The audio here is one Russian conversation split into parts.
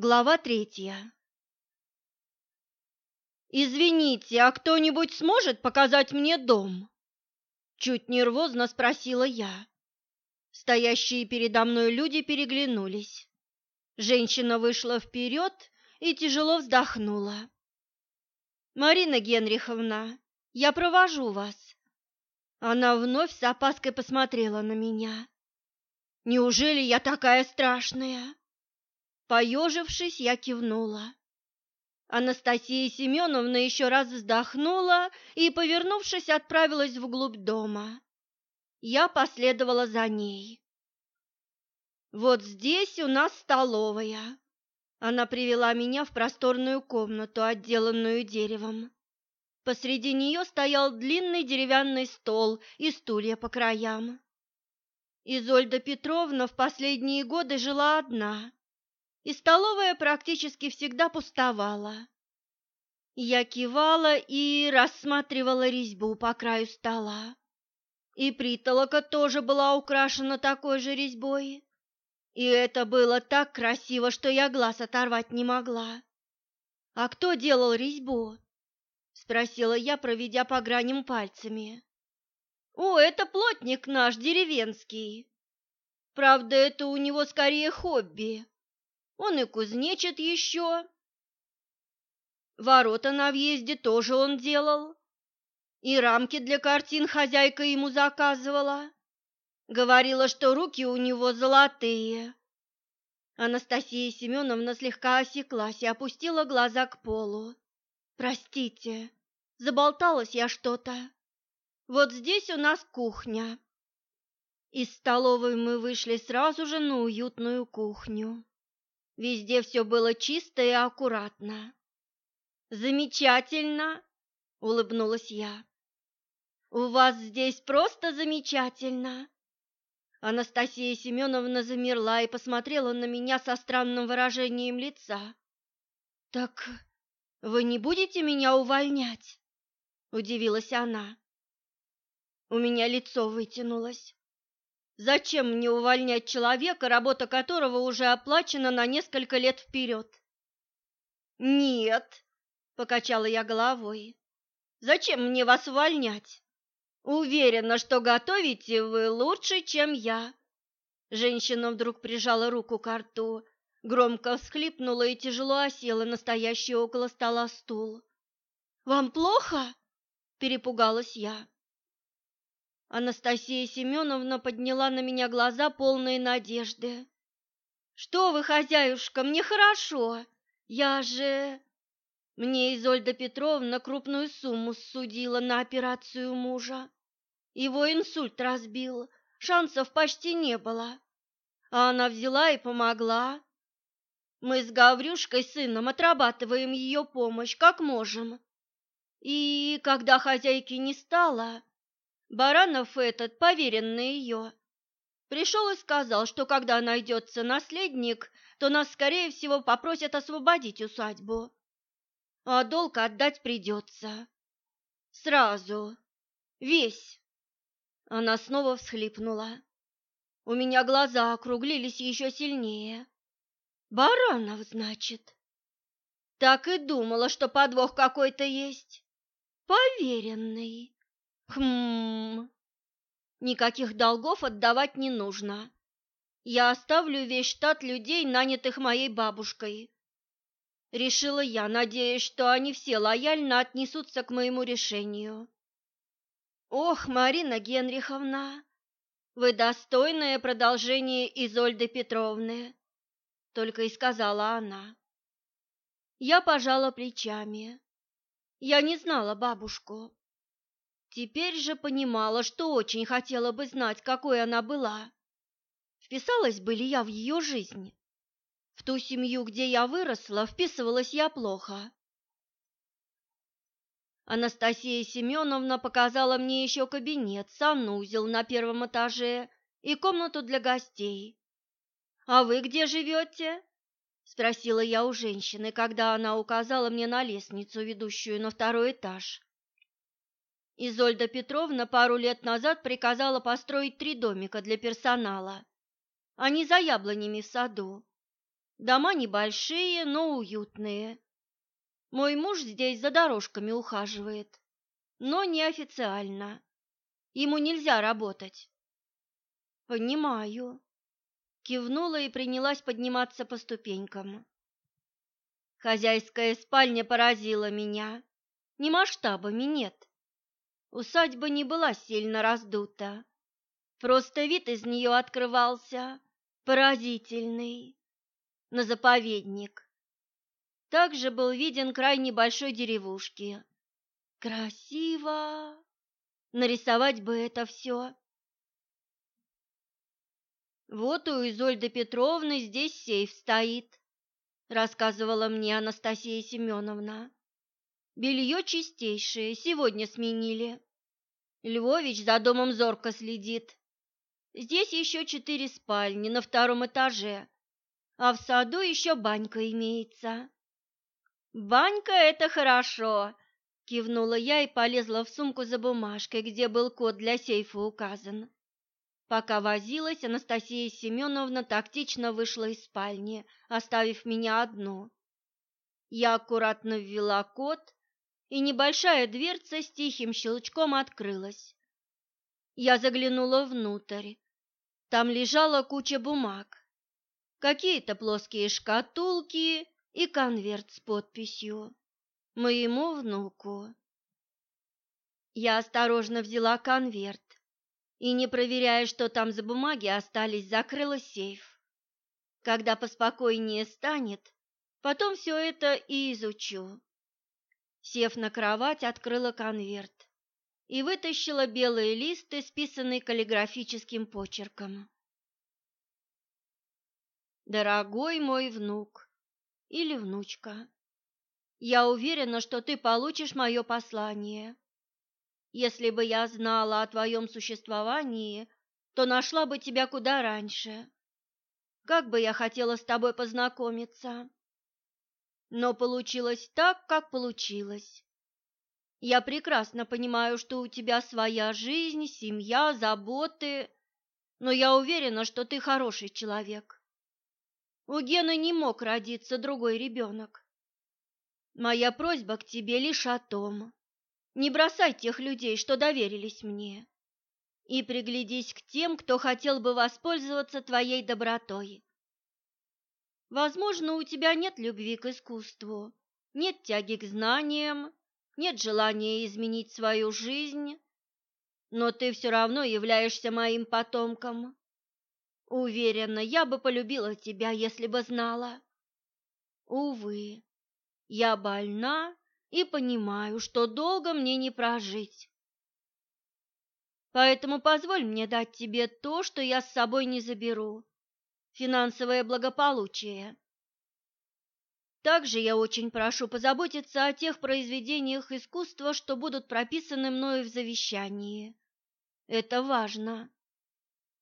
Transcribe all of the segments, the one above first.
Глава третья. «Извините, а кто-нибудь сможет показать мне дом?» Чуть нервозно спросила я. Стоящие передо мной люди переглянулись. Женщина вышла вперед и тяжело вздохнула. «Марина Генриховна, я провожу вас». Она вновь с опаской посмотрела на меня. «Неужели я такая страшная?» Поежившись, я кивнула. Анастасия Семеновна еще раз вздохнула и, повернувшись, отправилась вглубь дома. Я последовала за ней. «Вот здесь у нас столовая». Она привела меня в просторную комнату, отделанную деревом. Посреди нее стоял длинный деревянный стол и стулья по краям. Изольда Петровна в последние годы жила одна и столовая практически всегда пустовала. Я кивала и рассматривала резьбу по краю стола. И притолока тоже была украшена такой же резьбой. И это было так красиво, что я глаз оторвать не могла. «А кто делал резьбу?» — спросила я, проведя по граням пальцами. «О, это плотник наш, деревенский. Правда, это у него скорее хобби. Он и кузнечит еще. Ворота на въезде тоже он делал. И рамки для картин хозяйка ему заказывала. Говорила, что руки у него золотые. Анастасия Семеновна слегка осеклась и опустила глаза к полу. «Простите, заболталась я что-то. Вот здесь у нас кухня». Из столовой мы вышли сразу же на уютную кухню. Везде все было чисто и аккуратно. «Замечательно!» — улыбнулась я. «У вас здесь просто замечательно!» Анастасия Семеновна замерла и посмотрела на меня со странным выражением лица. «Так вы не будете меня увольнять?» — удивилась она. У меня лицо вытянулось. Зачем мне увольнять человека, работа которого уже оплачена на несколько лет вперед? Нет, покачала я головой. Зачем мне вас увольнять? Уверена, что готовите вы лучше, чем я. Женщина вдруг прижала руку к рту, громко всхлипнула и тяжело осела на стоящий около стола стул. «Вам плохо?» – перепугалась я. Анастасия Семеновна подняла на меня глаза, полные надежды. «Что вы, хозяюшка, мне хорошо. Я же...» Мне Изольда Петровна крупную сумму судила на операцию мужа. Его инсульт разбил, шансов почти не было. А она взяла и помогла. Мы с Гаврюшкой, сыном, отрабатываем ее помощь, как можем. И когда хозяйки не стало, Баранов этот, поверенный ее, пришел и сказал, что когда найдется наследник, то нас, скорее всего, попросят освободить усадьбу. А долг отдать придется. Сразу. Весь. Она снова всхлипнула. У меня глаза округлились еще сильнее. Баранов, значит. Так и думала, что подвох какой-то есть. Поверенный. Хм. Никаких долгов отдавать не нужно. Я оставлю весь штат людей, нанятых моей бабушкой. Решила я, надеясь, что они все лояльно отнесутся к моему решению. Ох, Марина Генриховна, вы достойное продолжение Изольды Петровны, только и сказала она. Я пожала плечами. Я не знала бабушку. Теперь же понимала, что очень хотела бы знать, какой она была. Вписалась бы ли я в ее жизнь? В ту семью, где я выросла, вписывалась я плохо. Анастасия Семеновна показала мне еще кабинет, санузел на первом этаже и комнату для гостей. «А вы где живете?» – спросила я у женщины, когда она указала мне на лестницу, ведущую на второй этаж. Изольда Петровна пару лет назад приказала построить три домика для персонала. Они за яблонями в саду. Дома небольшие, но уютные. Мой муж здесь за дорожками ухаживает, но неофициально. Ему нельзя работать. Понимаю. Кивнула и принялась подниматься по ступенькам. Хозяйская спальня поразила меня. Ни масштабами нет. Усадьба не была сильно раздута. Просто вид из нее открывался поразительный на заповедник. Также был виден край небольшой деревушки. Красиво! Нарисовать бы это все. Вот у Изольды Петровны здесь сейф стоит, рассказывала мне Анастасия Семеновна. Белье чистейшее, сегодня сменили. Львович за домом зорко следит. Здесь еще четыре спальни на втором этаже, а в саду еще банька имеется. Банька – это хорошо, кивнула я и полезла в сумку за бумажкой, где был код для сейфа указан. Пока возилась, Анастасия Семеновна тактично вышла из спальни, оставив меня одну. Я аккуратно ввела код, и небольшая дверца с тихим щелчком открылась. Я заглянула внутрь. Там лежала куча бумаг, какие-то плоские шкатулки и конверт с подписью «Моему внуку». Я осторожно взяла конверт и, не проверяя, что там за бумаги остались, закрыла сейф. Когда поспокойнее станет, потом все это и изучу. Сев на кровать, открыла конверт и вытащила белые листы, списанные каллиграфическим почерком. Дорогой мой внук или внучка, я уверена, что ты получишь мое послание. Если бы я знала о твоем существовании, то нашла бы тебя куда раньше. Как бы я хотела с тобой познакомиться. Но получилось так, как получилось. Я прекрасно понимаю, что у тебя своя жизнь, семья, заботы, но я уверена, что ты хороший человек. У Гены не мог родиться другой ребенок. Моя просьба к тебе лишь о том, не бросай тех людей, что доверились мне, и приглядись к тем, кто хотел бы воспользоваться твоей добротой. Возможно, у тебя нет любви к искусству, нет тяги к знаниям, нет желания изменить свою жизнь, но ты все равно являешься моим потомком. Уверена, я бы полюбила тебя, если бы знала. Увы, я больна и понимаю, что долго мне не прожить. Поэтому позволь мне дать тебе то, что я с собой не заберу – финансовое благополучие. Также я очень прошу позаботиться о тех произведениях искусства, что будут прописаны мною в завещании. Это важно.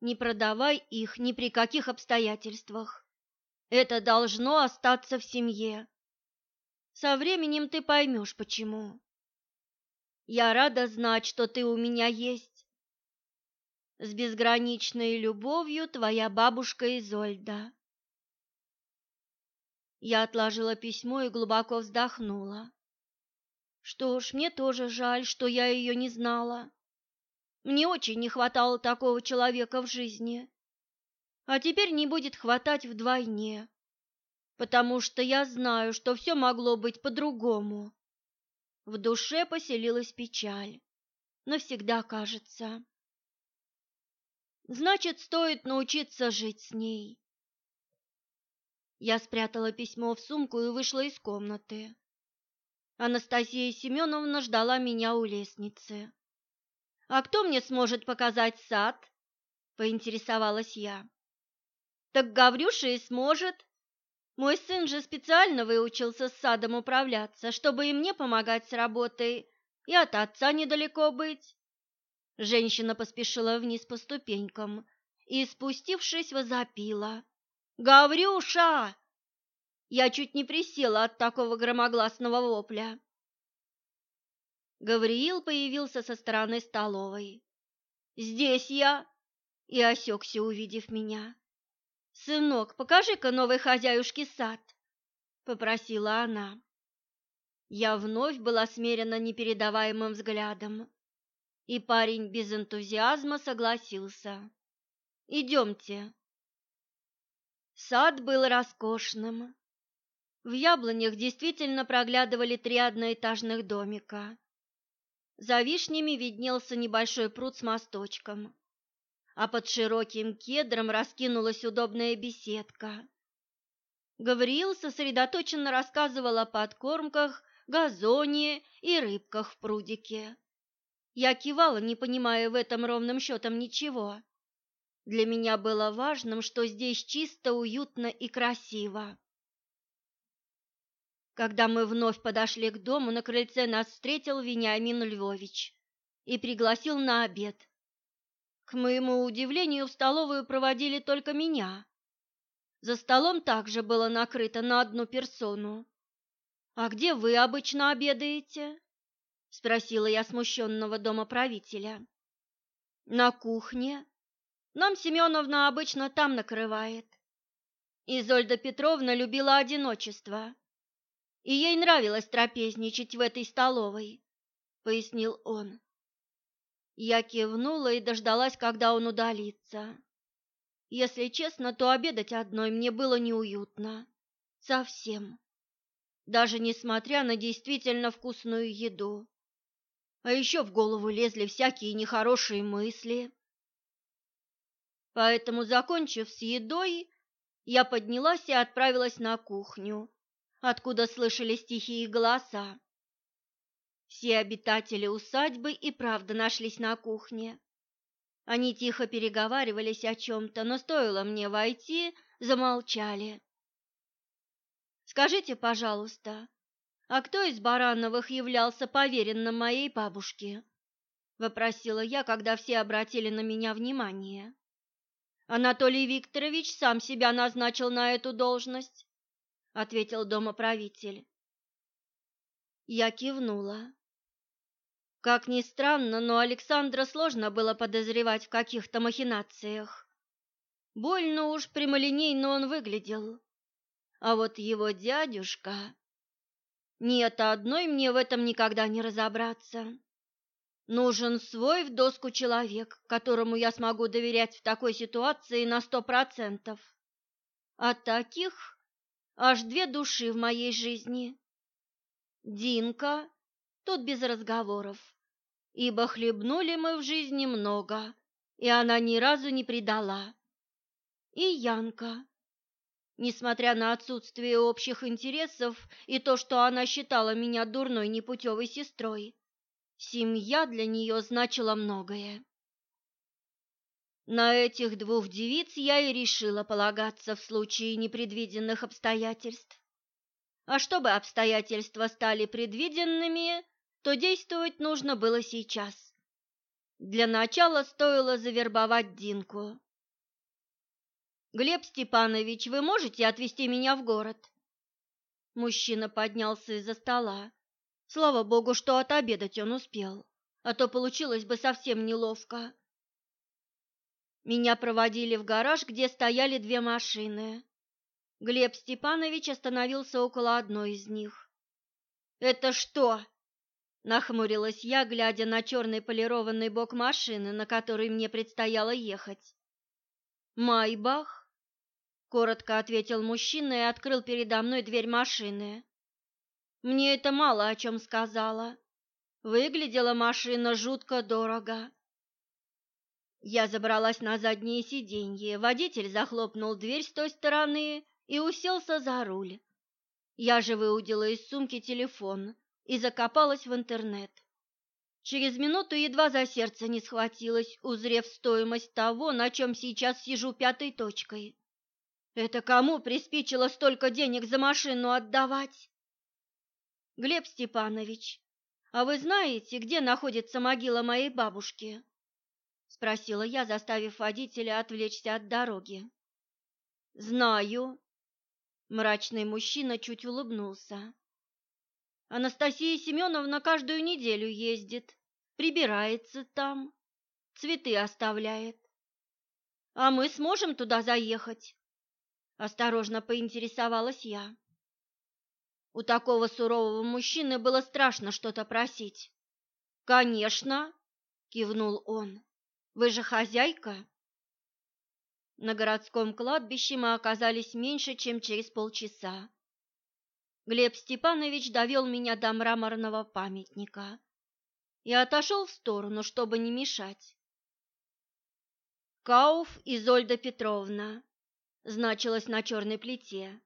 Не продавай их ни при каких обстоятельствах. Это должно остаться в семье. Со временем ты поймешь, почему. Я рада знать, что ты у меня есть. С безграничной любовью твоя бабушка Изольда. Я отложила письмо и глубоко вздохнула. Что ж, мне тоже жаль, что я ее не знала. Мне очень не хватало такого человека в жизни. А теперь не будет хватать вдвойне, потому что я знаю, что все могло быть по-другому. В душе поселилась печаль. Навсегда кажется. Значит, стоит научиться жить с ней. Я спрятала письмо в сумку и вышла из комнаты. Анастасия Семеновна ждала меня у лестницы. «А кто мне сможет показать сад?» – поинтересовалась я. «Так Гаврюша и сможет. Мой сын же специально выучился с садом управляться, чтобы и мне помогать с работой, и от отца недалеко быть». Женщина поспешила вниз по ступенькам и, спустившись, возопила. «Гаврюша!» Я чуть не присела от такого громогласного вопля. Гавриил появился со стороны столовой. «Здесь я!» и осекся, увидев меня. «Сынок, покажи-ка новой хозяюшке сад», — попросила она. Я вновь была смерена непередаваемым взглядом, и парень без энтузиазма согласился. «Идемте». Сад был роскошным. В яблонях действительно проглядывали три одноэтажных домика. За вишнями виднелся небольшой пруд с мосточком, а под широким кедром раскинулась удобная беседка. Гавриил сосредоточенно рассказывал о подкормках, газоне и рыбках в прудике. Я кивала, не понимая в этом ровным счетом ничего. Для меня было важным, что здесь чисто, уютно и красиво. Когда мы вновь подошли к дому, на крыльце нас встретил Вениамин Львович и пригласил на обед. К моему удивлению, в столовую проводили только меня. За столом также было накрыто на одну персону. «А где вы обычно обедаете?» — спросила я смущенного домоправителя. «На кухне. Нам Семеновна обычно там накрывает. Изольда Петровна любила одиночество и ей нравилось трапезничать в этой столовой, пояснил он. Я кивнула и дождалась, когда он удалится. Если честно, то обедать одной мне было неуютно. Совсем. Даже несмотря на действительно вкусную еду. А еще в голову лезли всякие нехорошие мысли. Поэтому, закончив с едой, я поднялась и отправилась на кухню, откуда слышались тихие голоса. Все обитатели усадьбы и правда нашлись на кухне. Они тихо переговаривались о чем-то, но стоило мне войти, замолчали. «Скажите, пожалуйста, а кто из Барановых являлся поверенным моей бабушке?» — вопросила я, когда все обратили на меня внимание. «Анатолий Викторович сам себя назначил на эту должность ответил домоправитель. Я кивнула. Как ни странно, но Александра сложно было подозревать в каких-то махинациях. Больно уж прямолинейно он выглядел. А вот его дядюшка... Нет, одной мне в этом никогда не разобраться. Нужен свой в доску человек, которому я смогу доверять в такой ситуации на сто процентов. А таких аж две души в моей жизни. Динка, тут без разговоров, ибо хлебнули мы в жизни много, и она ни разу не предала. И Янка. Несмотря на отсутствие общих интересов и то, что она считала меня дурной непутевой сестрой, семья для нее значила многое. На этих двух девиц я и решила полагаться в случае непредвиденных обстоятельств. А чтобы обстоятельства стали предвиденными, то действовать нужно было сейчас. Для начала стоило завербовать Динку. «Глеб Степанович, вы можете отвезти меня в город?» Мужчина поднялся из-за стола. Слава богу, что отобедать он успел, а то получилось бы совсем неловко. Меня проводили в гараж, где стояли две машины. Глеб Степанович остановился около одной из них. «Это что?» – нахмурилась я, глядя на черный полированный бок машины, на которой мне предстояло ехать. «Майбах?» – коротко ответил мужчина и открыл передо мной дверь машины. Мне это мало о чем сказала. Выглядела машина жутко дорого. Я забралась на заднее сиденье, водитель захлопнул дверь с той стороны и уселся за руль. Я же выудила из сумки телефон и закопалась в интернет. Через минуту едва за сердце не схватилась, узрев стоимость того, на чем сейчас сижу пятой точкой. Это кому приспичило столько денег за машину отдавать? Глеб Степанович, а вы знаете, где находится могила моей бабушки? спросила я, заставив водителя отвлечься от дороги. Знаю. Мрачный мужчина чуть улыбнулся. Анастасия Семеновна каждую неделю ездит, прибирается там, цветы оставляет. А мы сможем туда заехать? Осторожно поинтересовалась я. У такого сурового мужчины было страшно что-то просить. «Конечно!» — кивнул он. «Вы же хозяйка?» На городском кладбище мы оказались меньше, чем через полчаса. Глеб Степанович довел меня до мраморного памятника и отошел в сторону, чтобы не мешать. Кауф Изольда Петровна значилось на черной плите.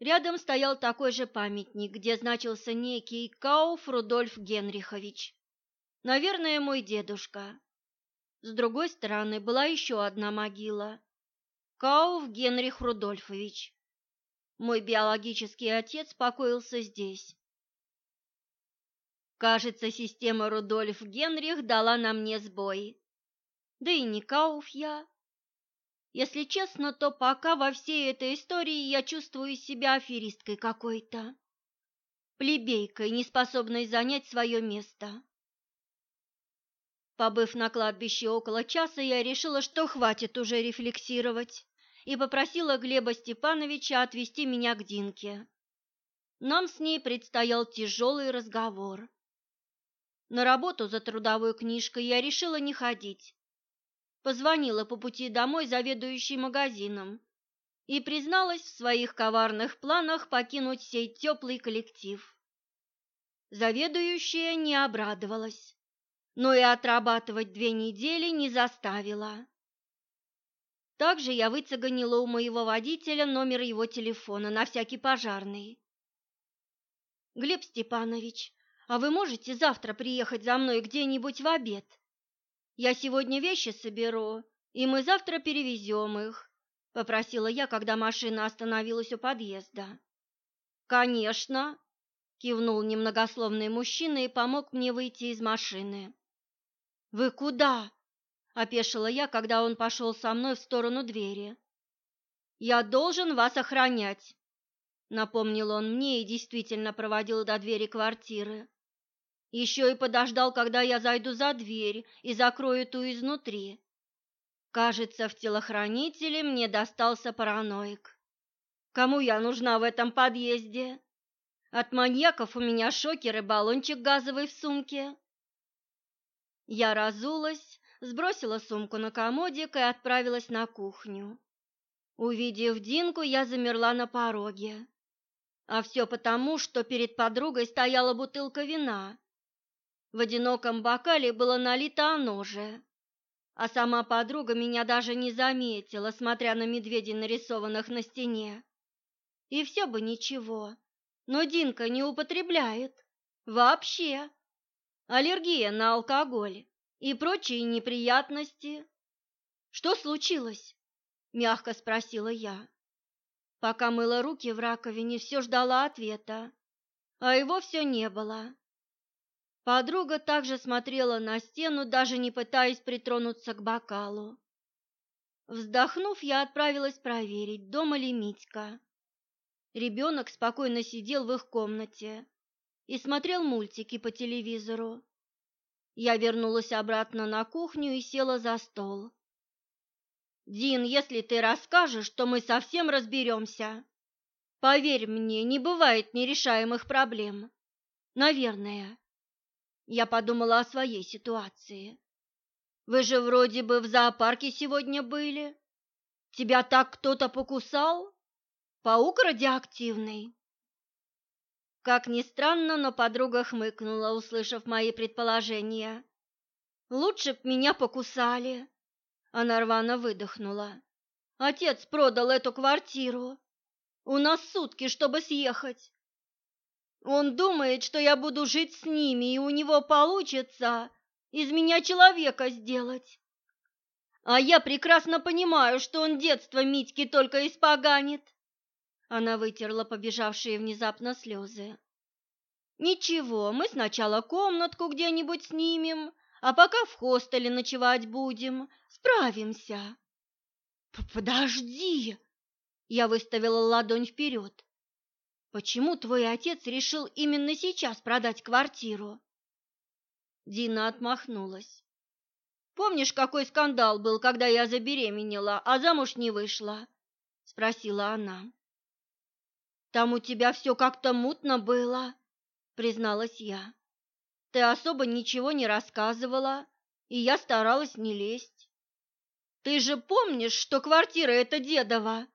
Рядом стоял такой же памятник, где значился некий Кауф Рудольф Генрихович. Наверное, мой дедушка. С другой стороны была еще одна могила. Кауф Генрих Рудольфович. Мой биологический отец покоился здесь. Кажется, система Рудольф Генрих дала на мне сбой. Да и не Кауф я. Если честно, то пока во всей этой истории я чувствую себя аферисткой какой-то. Плебейкой, неспособной занять свое место. Побыв на кладбище около часа, я решила, что хватит уже рефлексировать и попросила Глеба Степановича отвезти меня к Динке. Нам с ней предстоял тяжелый разговор. На работу за трудовой книжкой я решила не ходить. Позвонила по пути домой заведующей магазином и призналась в своих коварных планах покинуть сей теплый коллектив. Заведующая не обрадовалась, но и отрабатывать две недели не заставила. Также я выцеганила у моего водителя номер его телефона на всякий пожарный. Глеб Степанович, а вы можете завтра приехать за мной где-нибудь в обед? Я сегодня вещи соберу, и мы завтра перевезем их, попросила я, когда машина остановилась у подъезда. Конечно, кивнул немногословный мужчина и помог мне выйти из машины. Вы куда? опешила я, когда он пошел со мной в сторону двери. Я должен вас охранять, напомнил он мне и действительно проводил до двери квартиры. Еще и подождал, когда я зайду за дверь и закрою ту изнутри. Кажется, в телохранителе мне достался параноик. Кому я нужна в этом подъезде? От маньяков у меня шокер и баллончик газовый в сумке. Я разулась сбросила сумку на комодик и отправилась на кухню. Увидев Динку, я замерла на пороге. А все потому, что перед подругой стояла бутылка вина. В одиноком бокале было налито оно же. А сама подруга меня даже не заметила, смотря на медведей, нарисованных на стене. И все бы ничего, но Динка не употребляет. Вообще. Аллергия на алкоголь и прочие неприятности. Что случилось? мягко спросила я. Пока мыла руки в раковине, все ждала ответа, а его все не было. Подруга также смотрела на стену, даже не пытаясь притронуться к бокалу. Вздохнув, я отправилась проверить, дома ли Митька. Ребенок спокойно сидел в их комнате и смотрел мультики по телевизору. Я вернулась обратно на кухню и села за стол. «Дин, если ты расскажешь, то мы совсем разберемся. Поверь мне, не бывает нерешаемых проблем. Наверное». Я подумала о своей ситуации. «Вы же вроде бы в зоопарке сегодня были. Тебя так кто-то покусал? Паук радиоактивный?» Как ни странно, но подруга хмыкнула, услышав мои предположения. «Лучше б меня покусали!» Она рвано выдохнула. «Отец продал эту квартиру. У нас сутки, чтобы съехать. Он думает, что я буду жить с ними, и у него получится из меня человека сделать. А я прекрасно понимаю, что он детство Митьки только испоганит. Она вытерла побежавшие внезапно слезы. «Ничего, мы сначала комнатку где-нибудь снимем, а пока в хостеле ночевать будем, справимся». «Подожди!» Я выставила ладонь вперед. «Почему твой отец решил именно сейчас продать квартиру?» Дина отмахнулась. «Помнишь, какой скандал был, когда я забеременела, а замуж не вышла? спросила она. Там у тебя все как-то мутно было, призналась я. Ты особо ничего не рассказывала, и я старалась не лезть. Ты же помнишь, что квартира эта дедова?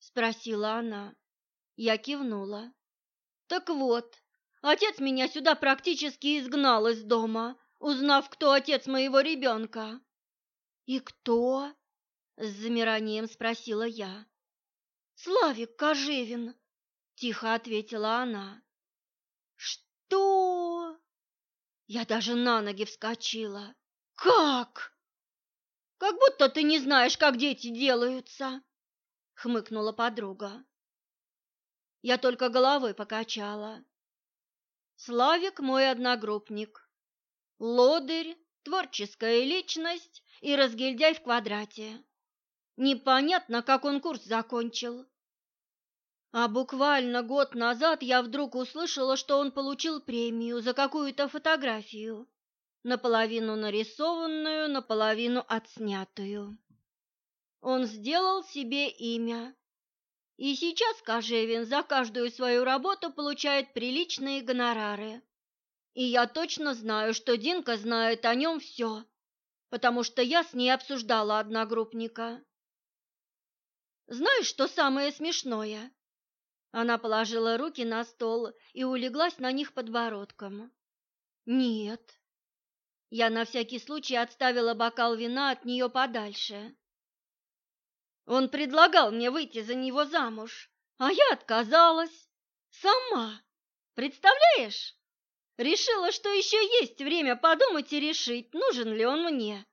спросила она. Я кивнула. Так вот, отец меня сюда практически изгнал из дома, узнав, кто отец моего ребенка. И кто? с замиранием спросила я. Славик Кожевин, тихо ответила она. Что? Я даже на ноги вскочила. Как? Как будто ты не знаешь, как дети делаются, хмыкнула подруга. Я только головой покачала. Славик мой одногруппник. Лодырь, творческая личность и разгильдяй в квадрате. Непонятно, как он курс закончил. А буквально год назад я вдруг услышала, что он получил премию за какую-то фотографию, наполовину нарисованную, наполовину отснятую. Он сделал себе имя. И сейчас Кожевин за каждую свою работу получает приличные гонорары. И я точно знаю, что Динка знает о нем все, потому что я с ней обсуждала одногруппника. Знаешь, что самое смешное? Она положила руки на стол и улеглась на них подбородком. Нет. Я на всякий случай отставила бокал вина от нее подальше. Он предлагал мне выйти за него замуж, а я отказалась. Сама. Представляешь? Решила, что еще есть время подумать и решить, нужен ли он мне.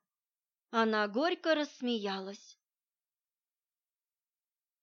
Она горько рассмеялась.